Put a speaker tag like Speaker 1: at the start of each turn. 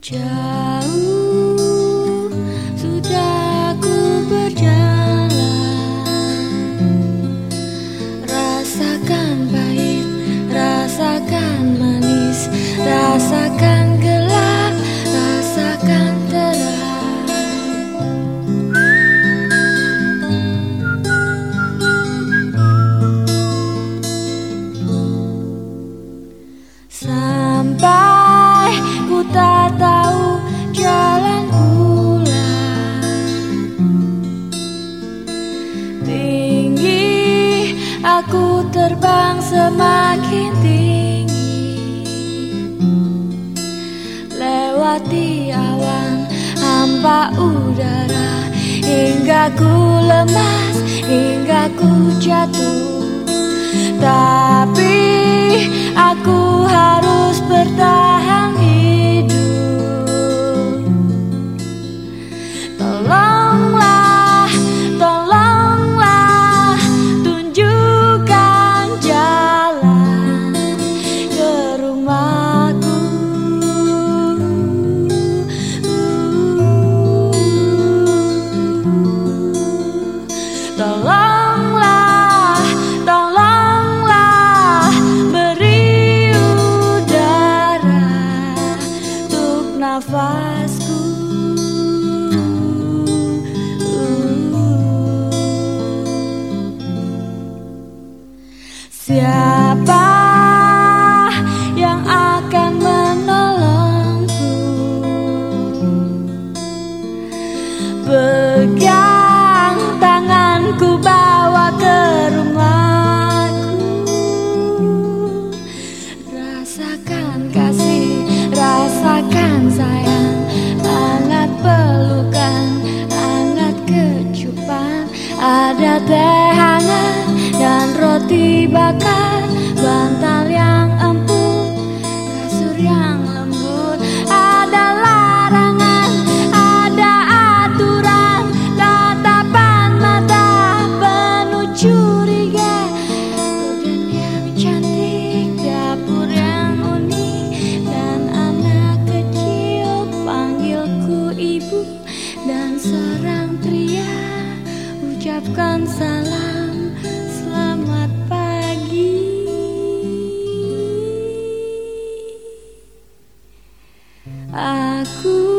Speaker 1: Just aku terbang semakin tinggi. Lewati awan hampa udara. Hingga ku lemas, hingga ku jatuh. Tapi Siapa bakar Bantal yang empuk, kasur yang lembut. Ada larangan, ada aturan Tatapan mata penuh curiga. Gorden yang cantik, dapur yang unik Dan anak kecil panggilku ibu. Dan seorang pria ucapkan salam Aku